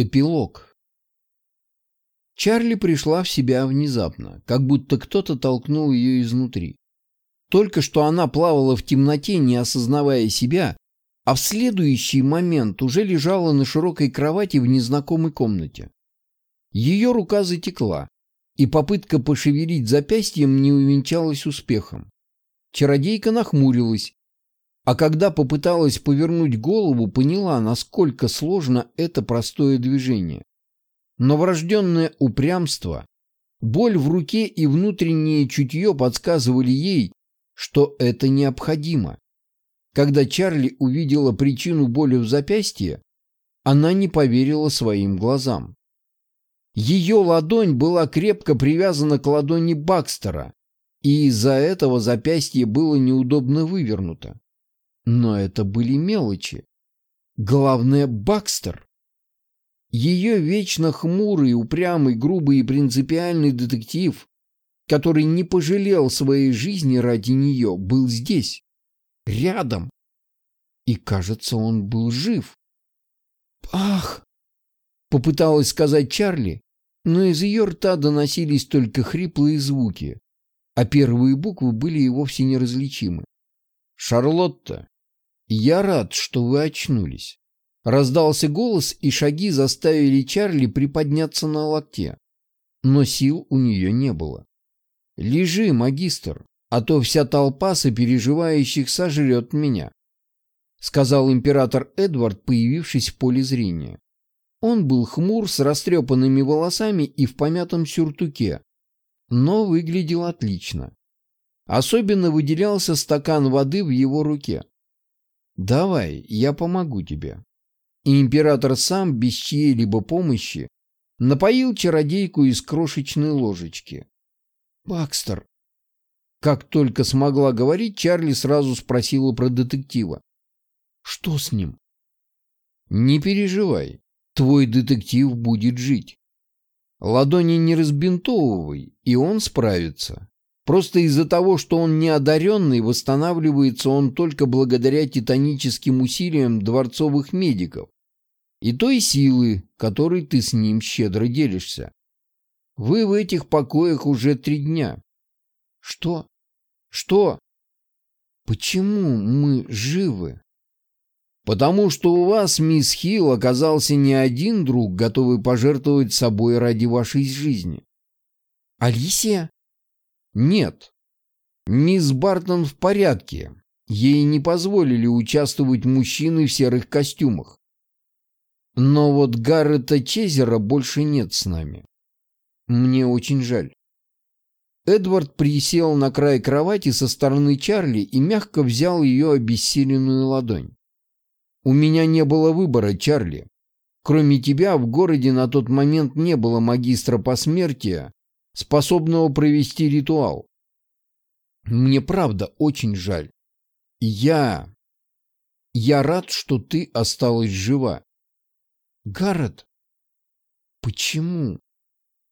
Эпилог. Чарли пришла в себя внезапно, как будто кто-то толкнул ее изнутри. Только что она плавала в темноте, не осознавая себя, а в следующий момент уже лежала на широкой кровати в незнакомой комнате. Ее рука затекла, и попытка пошевелить запястьем не увенчалась успехом. Чародейка нахмурилась, а когда попыталась повернуть голову, поняла, насколько сложно это простое движение. Но врожденное упрямство, боль в руке и внутреннее чутье подсказывали ей, что это необходимо. Когда Чарли увидела причину боли в запястье, она не поверила своим глазам. Ее ладонь была крепко привязана к ладони Бакстера, и из-за этого запястье было неудобно вывернуто. Но это были мелочи. Главное, Бакстер. Ее вечно хмурый, упрямый, грубый и принципиальный детектив, который не пожалел своей жизни ради нее, был здесь, рядом. И, кажется, он был жив. «Ах!» — попыталась сказать Чарли, но из ее рта доносились только хриплые звуки, а первые буквы были и вовсе неразличимы. «Шарлотта, «Я рад, что вы очнулись». Раздался голос, и шаги заставили Чарли приподняться на локте. Но сил у нее не было. «Лежи, магистр, а то вся толпа сопереживающих сожрет меня», сказал император Эдвард, появившись в поле зрения. Он был хмур, с растрепанными волосами и в помятом сюртуке, но выглядел отлично. Особенно выделялся стакан воды в его руке. «Давай, я помогу тебе». И император сам, без чьей-либо помощи, напоил чародейку из крошечной ложечки. «Бакстер». Как только смогла говорить, Чарли сразу спросила про детектива. «Что с ним?» «Не переживай, твой детектив будет жить. Ладони не разбинтовывай, и он справится. Просто из-за того, что он неодаренный, восстанавливается он только благодаря титаническим усилиям дворцовых медиков и той силы, которой ты с ним щедро делишься. Вы в этих покоях уже три дня. Что? Что? Почему мы живы? Потому что у вас, мисс Хилл, оказался не один друг, готовый пожертвовать собой ради вашей жизни. Алисия? Нет. Мисс Бартон в порядке. Ей не позволили участвовать мужчины в серых костюмах. Но вот Гаррета Чезера больше нет с нами. Мне очень жаль. Эдвард присел на край кровати со стороны Чарли и мягко взял ее обессиленную ладонь. «У меня не было выбора, Чарли. Кроме тебя в городе на тот момент не было магистра посмертия, способного провести ритуал. Мне правда очень жаль. Я... Я рад, что ты осталась жива. Гаррет? Почему?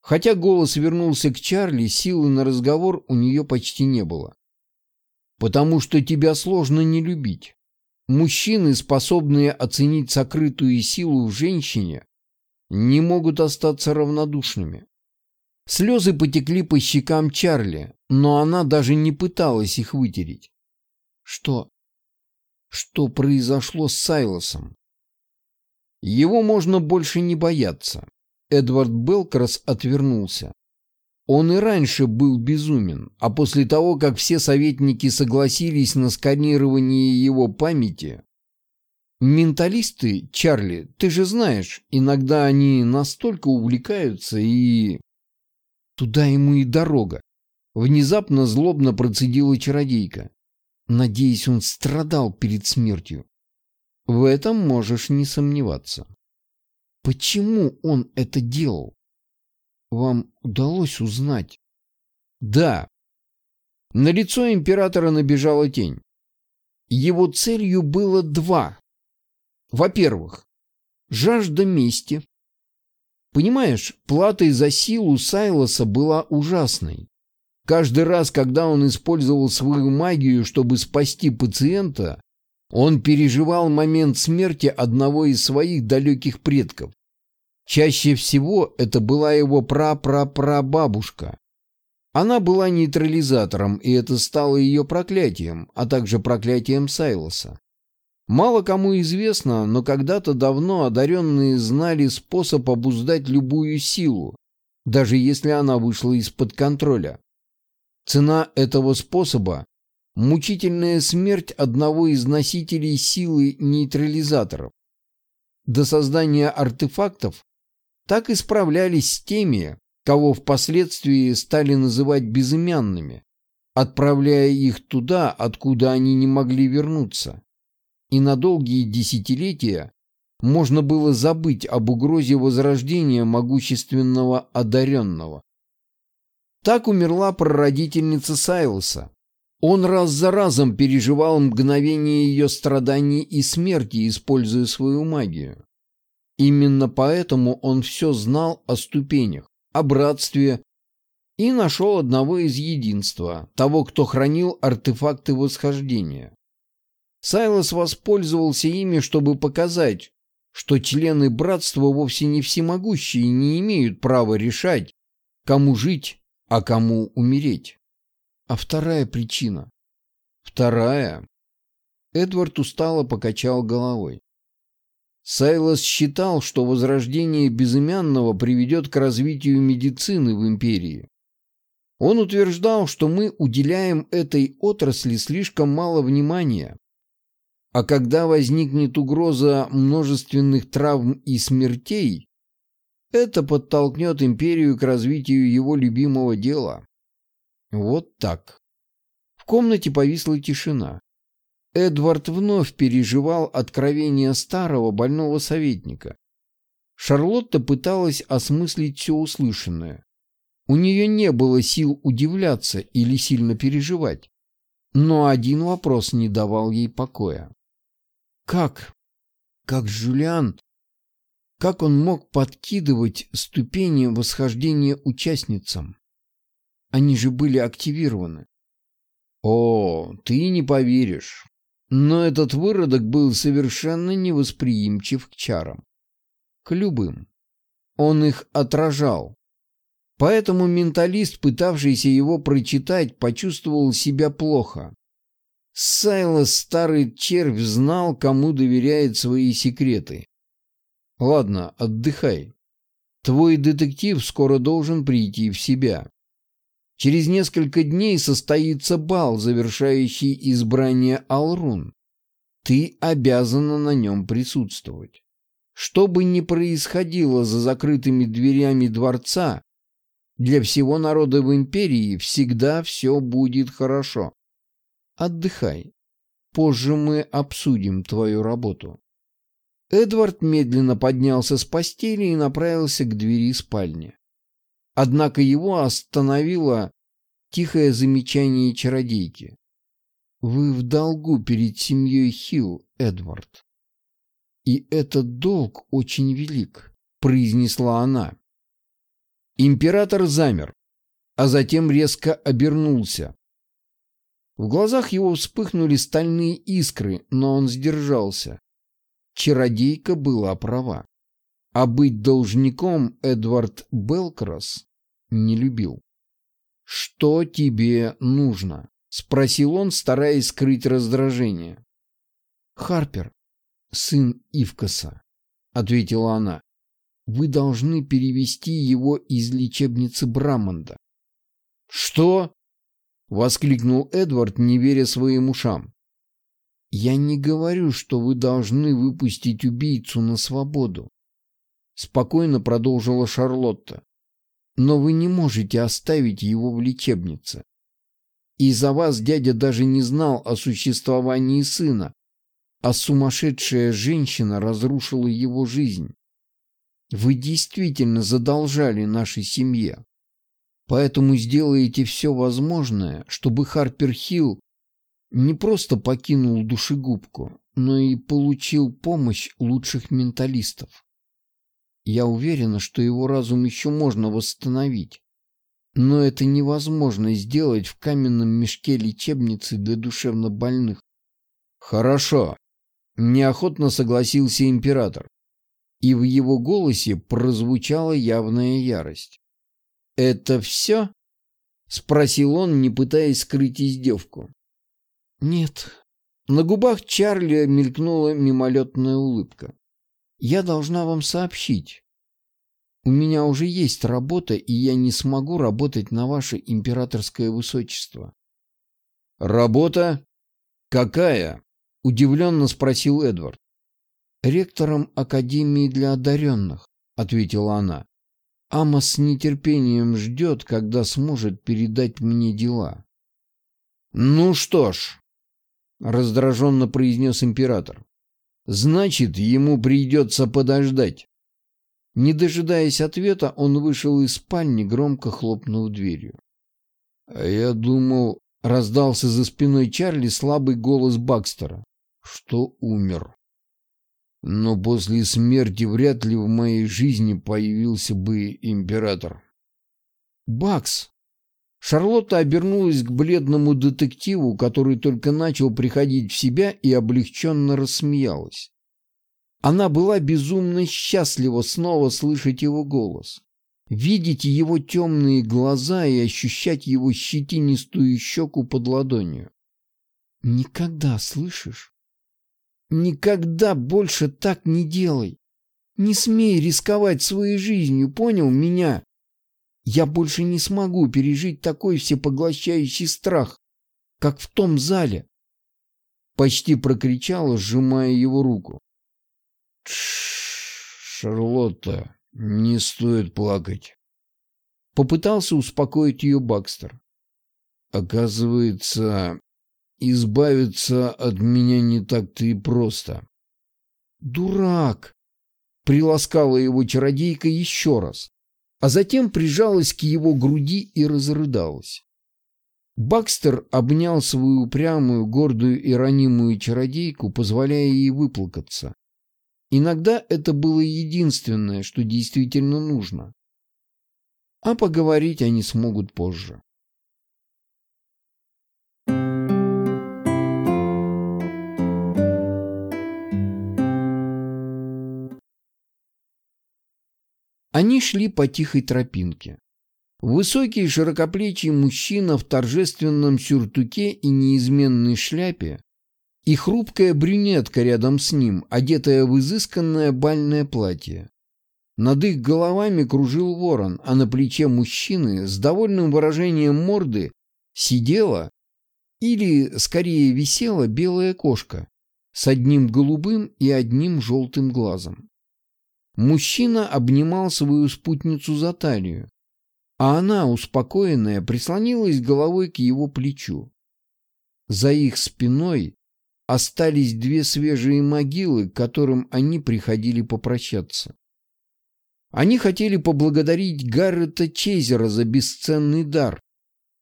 Хотя голос вернулся к Чарли, силы на разговор у нее почти не было. Потому что тебя сложно не любить. Мужчины, способные оценить сокрытую силу в женщине, не могут остаться равнодушными. Слезы потекли по щекам Чарли, но она даже не пыталась их вытереть. Что? Что произошло с Сайлосом? Его можно больше не бояться. Эдвард Белкрас отвернулся. Он и раньше был безумен, а после того, как все советники согласились на сканирование его памяти... Менталисты, Чарли, ты же знаешь, иногда они настолько увлекаются и... Туда ему и дорога. Внезапно злобно процедила чародейка. Надеюсь, он страдал перед смертью. В этом можешь не сомневаться. Почему он это делал? Вам удалось узнать? Да. На лицо императора набежала тень. Его целью было два. Во-первых, жажда мести, Понимаешь, платой за силу Сайлоса была ужасной. Каждый раз, когда он использовал свою магию, чтобы спасти пациента, он переживал момент смерти одного из своих далеких предков. Чаще всего это была его пра-пра-прабабушка. Она была нейтрализатором, и это стало ее проклятием, а также проклятием Сайлоса. Мало кому известно, но когда-то давно одаренные знали способ обуздать любую силу, даже если она вышла из-под контроля. Цена этого способа – мучительная смерть одного из носителей силы нейтрализаторов. До создания артефактов так и справлялись с теми, кого впоследствии стали называть безымянными, отправляя их туда, откуда они не могли вернуться. И на долгие десятилетия можно было забыть об угрозе возрождения могущественного одаренного. Так умерла прародительница Сайлоса. Он раз за разом переживал мгновение ее страданий и смерти, используя свою магию. Именно поэтому он все знал о ступенях, о братстве и нашел одного из единства, того, кто хранил артефакты восхождения. Сайлос воспользовался ими, чтобы показать, что члены братства вовсе не всемогущие и не имеют права решать, кому жить, а кому умереть. А вторая причина? Вторая. Эдвард устало покачал головой. Сайлос считал, что возрождение безымянного приведет к развитию медицины в империи. Он утверждал, что мы уделяем этой отрасли слишком мало внимания. А когда возникнет угроза множественных травм и смертей, это подтолкнет империю к развитию его любимого дела. Вот так. В комнате повисла тишина. Эдвард вновь переживал откровение старого больного советника. Шарлотта пыталась осмыслить все услышанное. У нее не было сил удивляться или сильно переживать. Но один вопрос не давал ей покоя. Как? Как Жюлиан? Как он мог подкидывать ступени восхождения участницам? Они же были активированы. О, ты не поверишь. Но этот выродок был совершенно невосприимчив к чарам. К любым. Он их отражал. Поэтому менталист, пытавшийся его прочитать, почувствовал себя плохо. Сайлос, старый червь, знал, кому доверяет свои секреты. Ладно, отдыхай. Твой детектив скоро должен прийти в себя. Через несколько дней состоится бал, завершающий избрание Алрун. Ты обязана на нем присутствовать. Что бы ни происходило за закрытыми дверями дворца, для всего народа в империи всегда все будет хорошо. Отдыхай. Позже мы обсудим твою работу. Эдвард медленно поднялся с постели и направился к двери спальни. Однако его остановило тихое замечание чародейки. «Вы в долгу перед семьей Хилл, Эдвард. И этот долг очень велик», — произнесла она. Император замер, а затем резко обернулся. В глазах его вспыхнули стальные искры, но он сдержался. Чародейка была права. А быть должником Эдвард Белкрас не любил. «Что тебе нужно?» — спросил он, стараясь скрыть раздражение. «Харпер, сын Ивкаса», — ответила она. «Вы должны перевести его из лечебницы Брамонда». «Что?» — воскликнул Эдвард, не веря своим ушам. «Я не говорю, что вы должны выпустить убийцу на свободу», — спокойно продолжила Шарлотта. Но вы не можете оставить его в лечебнице. Из-за вас дядя даже не знал о существовании сына, а сумасшедшая женщина разрушила его жизнь. Вы действительно задолжали нашей семье. Поэтому сделаете все возможное, чтобы Харпер Хилл не просто покинул душегубку, но и получил помощь лучших менталистов. Я уверена, что его разум еще можно восстановить. Но это невозможно сделать в каменном мешке лечебницы для душевнобольных. Хорошо. Неохотно согласился император. и в его голосе прозвучала явная ярость. «Это все?» — спросил он, не пытаясь скрыть издевку. «Нет». На губах Чарли мелькнула мимолетная улыбка. «Я должна вам сообщить. У меня уже есть работа, и я не смогу работать на ваше императорское высочество». «Работа? Какая?» — удивленно спросил Эдвард. «Ректором Академии для одаренных», — ответила она. «Амос с нетерпением ждет, когда сможет передать мне дела». «Ну что ж», — раздраженно произнес император, — «значит, ему придется подождать». Не дожидаясь ответа, он вышел из спальни, громко хлопнув дверью. «А я думал...» — раздался за спиной Чарли слабый голос Бакстера, — что умер. Но после смерти вряд ли в моей жизни появился бы император. «Бакс!» Шарлотта обернулась к бледному детективу, который только начал приходить в себя и облегченно рассмеялась. Она была безумно счастлива снова слышать его голос, видеть его темные глаза и ощущать его щетинистую щеку под ладонью. «Никогда, слышишь? Никогда больше так не делай. Не смей рисковать своей жизнью, понял меня? Я больше не смогу пережить такой всепоглощающий страх, как в том зале. Почти прокричала, сжимая его руку. Шарлотта, не стоит плакать. Попытался успокоить ее Бакстер. Оказывается, избавиться от меня не так-то и просто. «Дурак!» — приласкала его чародейка еще раз, а затем прижалась к его груди и разрыдалась. Бакстер обнял свою упрямую, гордую и ранимую чародейку, позволяя ей выплакаться. Иногда это было единственное, что действительно нужно. А поговорить они смогут позже. Они шли по тихой тропинке. Высокий широкоплечий мужчина в торжественном сюртуке и неизменной шляпе и хрупкая брюнетка рядом с ним, одетая в изысканное бальное платье. Над их головами кружил ворон, а на плече мужчины с довольным выражением морды сидела или, скорее, висела белая кошка с одним голубым и одним желтым глазом. Мужчина обнимал свою спутницу за талию, а она, успокоенная, прислонилась головой к его плечу. За их спиной остались две свежие могилы, к которым они приходили попрощаться. Они хотели поблагодарить Гаррета Чейзера за бесценный дар,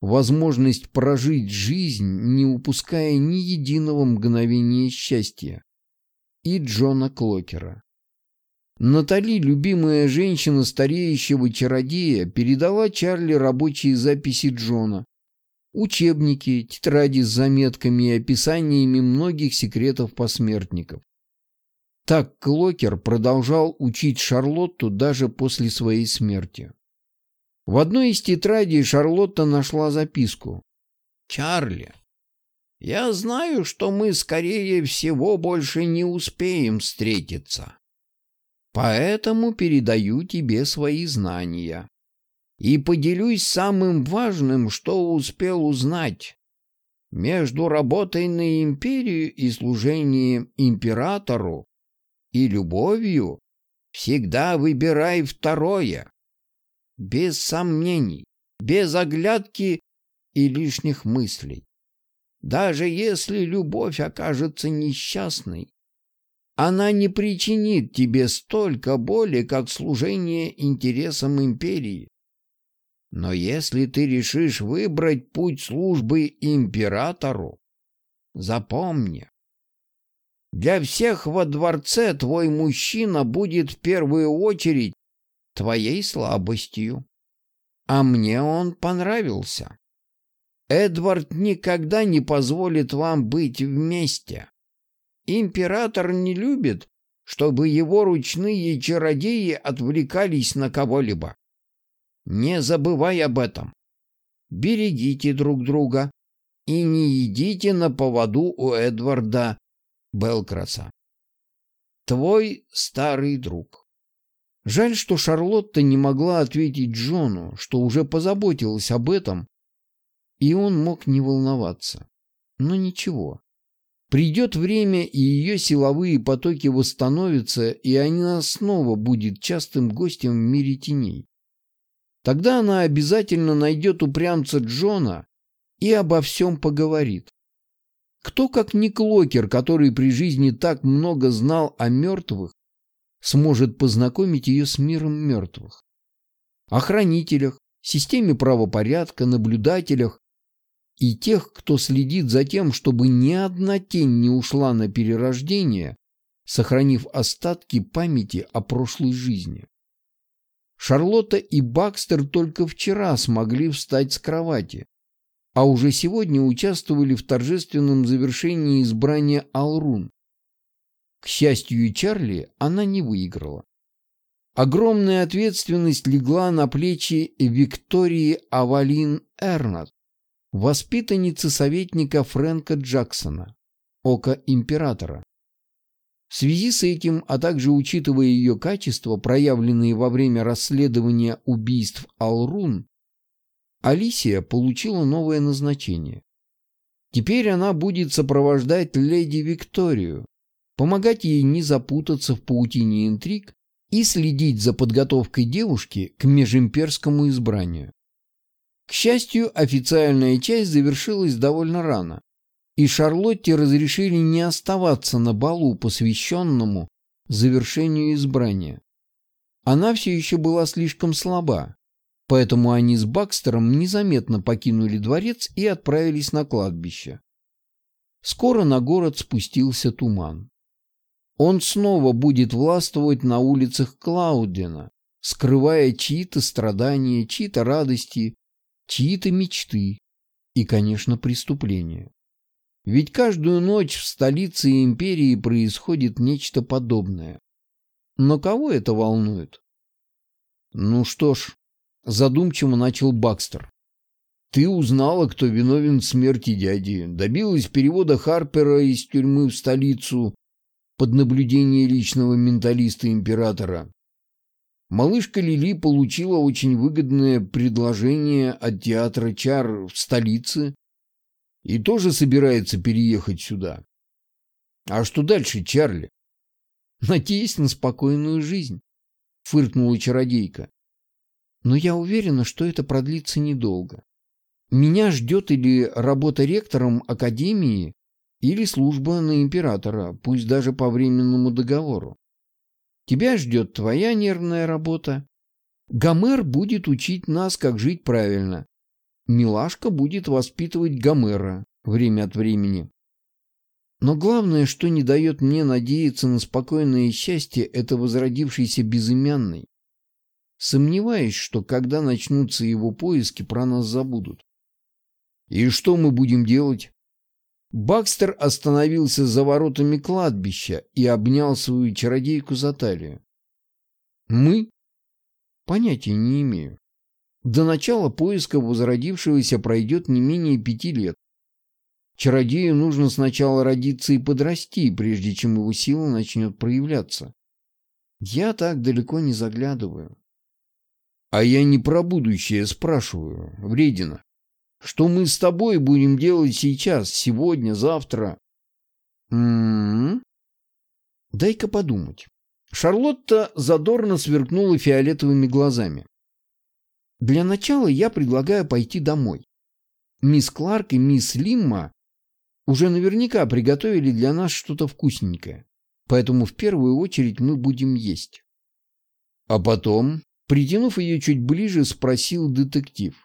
возможность прожить жизнь, не упуская ни единого мгновения счастья, и Джона Клокера. Натали, любимая женщина стареющего чародея, передала Чарли рабочие записи Джона, учебники, тетради с заметками и описаниями многих секретов посмертников. Так Клокер продолжал учить Шарлотту даже после своей смерти. В одной из тетрадей Шарлотта нашла записку. «Чарли, я знаю, что мы, скорее всего, больше не успеем встретиться. Поэтому передаю тебе свои знания. И поделюсь самым важным, что успел узнать. Между работой на империю и служением императору и любовью всегда выбирай второе. Без сомнений, без оглядки и лишних мыслей. Даже если любовь окажется несчастной, она не причинит тебе столько боли, как служение интересам империи. Но если ты решишь выбрать путь службы императору, запомни, для всех во дворце твой мужчина будет в первую очередь твоей слабостью. А мне он понравился. Эдвард никогда не позволит вам быть вместе. Император не любит, чтобы его ручные чародеи отвлекались на кого-либо. Не забывай об этом. Берегите друг друга и не идите на поводу у Эдварда Белкраса. Твой старый друг. Жаль, что Шарлотта не могла ответить Джону, что уже позаботилась об этом, и он мог не волноваться. Но ничего. Придет время, и ее силовые потоки восстановятся, и она снова будет частым гостем в мире теней. Тогда она обязательно найдет упрямца Джона и обо всем поговорит. Кто, как не Клокер, который при жизни так много знал о мертвых, сможет познакомить ее с миром мертвых? О хранителях, системе правопорядка, наблюдателях и тех, кто следит за тем, чтобы ни одна тень не ушла на перерождение, сохранив остатки памяти о прошлой жизни. Шарлотта и Бакстер только вчера смогли встать с кровати, а уже сегодня участвовали в торжественном завершении избрания Алрун. К счастью Чарли, она не выиграла. Огромная ответственность легла на плечи Виктории Авалин Эрнат, воспитанницы советника Фрэнка Джексона, Ока Императора. В связи с этим, а также учитывая ее качества, проявленные во время расследования убийств Алрун, Алисия получила новое назначение. Теперь она будет сопровождать леди Викторию, помогать ей не запутаться в паутине интриг и следить за подготовкой девушки к межимперскому избранию. К счастью, официальная часть завершилась довольно рано, и Шарлотте разрешили не оставаться на балу, посвященному завершению избрания. Она все еще была слишком слаба, поэтому они с Бакстером незаметно покинули дворец и отправились на кладбище. Скоро на город спустился туман. Он снова будет властвовать на улицах Клаудена, скрывая чьи-то страдания, чьи-то радости, чьи-то мечты и, конечно, преступления. Ведь каждую ночь в столице империи происходит нечто подобное. Но кого это волнует? Ну что ж, задумчиво начал Бакстер. Ты узнала, кто виновен в смерти дяди, добилась перевода Харпера из тюрьмы в столицу под наблюдение личного менталиста императора. Малышка Лили получила очень выгодное предложение от театра Чар в столице и тоже собирается переехать сюда. А что дальше, Чарли? Надеюсь на спокойную жизнь, фыркнула чародейка. Но я уверена, что это продлится недолго. Меня ждет или работа ректором академии, или служба на императора, пусть даже по временному договору. Тебя ждет твоя нервная работа. Гомер будет учить нас, как жить правильно. Милашка будет воспитывать Гомера время от времени. Но главное, что не дает мне надеяться на спокойное счастье, это возродившийся безымянный. Сомневаюсь, что когда начнутся его поиски, про нас забудут. И что мы будем делать? Бакстер остановился за воротами кладбища и обнял свою чародейку за талию. Мы? Понятия не имею. До начала поиска возродившегося пройдет не менее пяти лет. Чародею нужно сначала родиться и подрасти, прежде чем его сила начнет проявляться. Я так далеко не заглядываю. А я не про будущее спрашиваю, вредина. Что мы с тобой будем делать сейчас, сегодня, завтра? М-м-м. Дай-ка подумать. Шарлотта задорно сверкнула фиолетовыми глазами. Для начала я предлагаю пойти домой. Мисс Кларк и мисс Лимма уже наверняка приготовили для нас что-то вкусненькое. Поэтому в первую очередь мы будем есть. А потом, притянув ее чуть ближе, спросил детектив.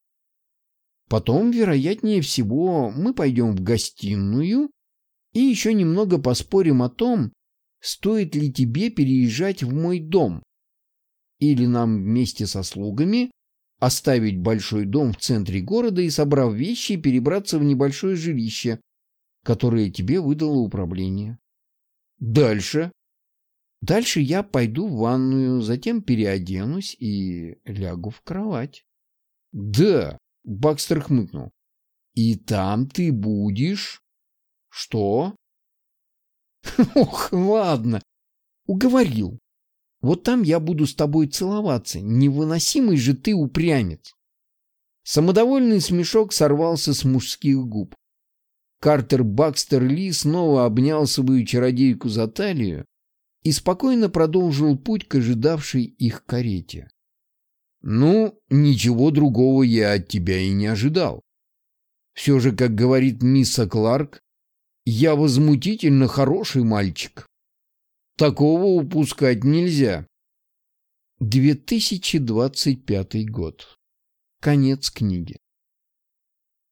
Потом, вероятнее всего, мы пойдем в гостиную и еще немного поспорим о том, стоит ли тебе переезжать в мой дом. Или нам вместе со слугами оставить большой дом в центре города и, собрав вещи, перебраться в небольшое жилище, которое тебе выдало управление. Дальше. Дальше я пойду в ванную, затем переоденусь и лягу в кровать. Да, Бакстер хмыкнул. И там ты будешь... Что? Ох, ладно. Уговорил. Вот там я буду с тобой целоваться. Невыносимый же ты упрямец. Самодовольный смешок сорвался с мужских губ. Картер Бакстер Ли снова обнял свою чародейку за талию и спокойно продолжил путь к ожидавшей их карете. «Ну, ничего другого я от тебя и не ожидал. Все же, как говорит мисс Кларк, я возмутительно хороший мальчик. Такого упускать нельзя». 2025 год. Конец книги.